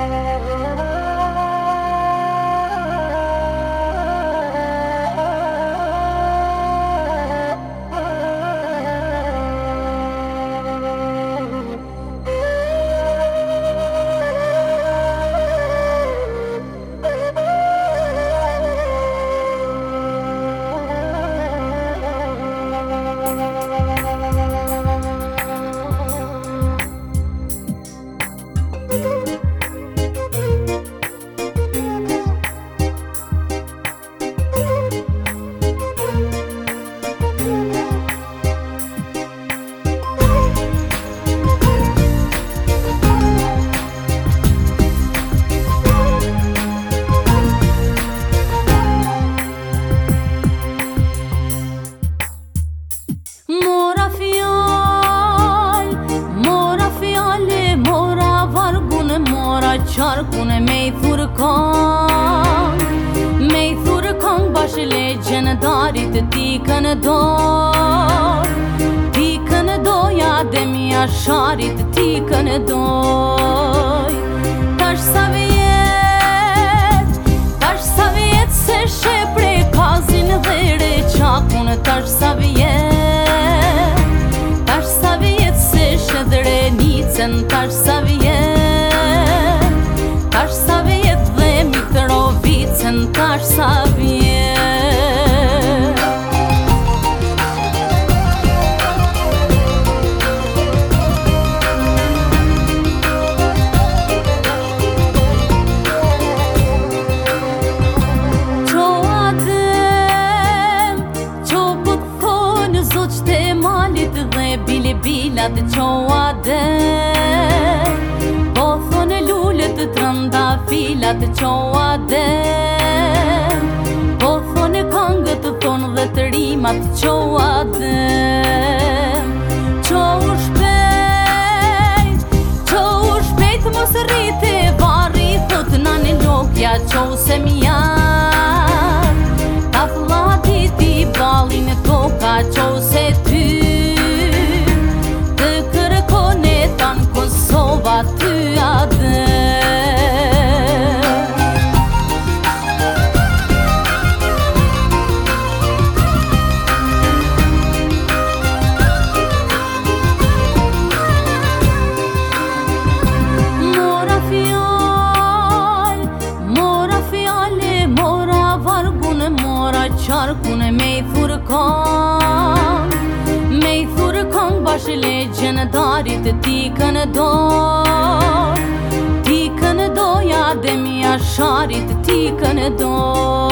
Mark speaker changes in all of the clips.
Speaker 1: Thank you. qarku në me i thurë kong Me i thurë kong bashkë le gjenë darit të ti kënë do Ti kënë do, dhe mi asharit të ti kënë do Të qoha dhe, po thënë lullet të tënda filat Të qoha dhe, po thënë këngët të thonë dhe të rimat Të qoha dhe, qohu shpejt, qohu shpejt mos së rriti Varri thot nani njokja, qohu se mija barkun e me i furkon Me i furkon bash e legje në ti kënë do Ti kënë do, ja dhe mi asharit e ti kënë ti kënë do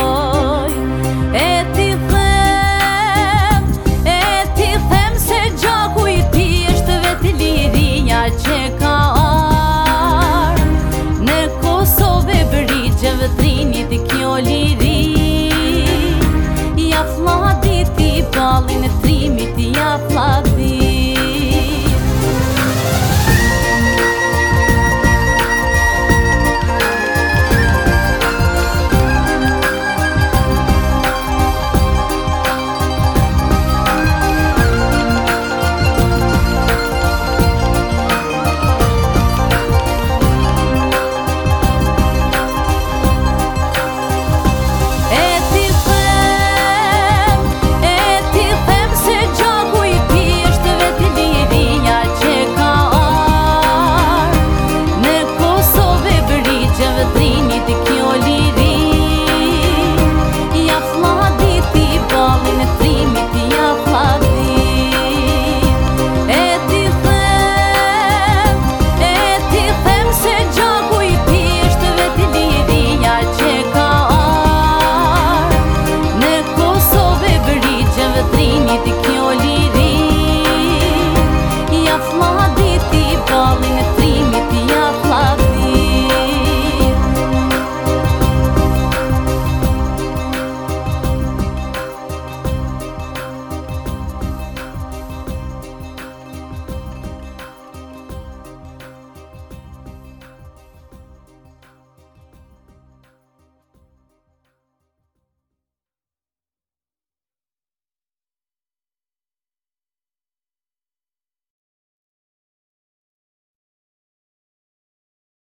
Speaker 1: You think.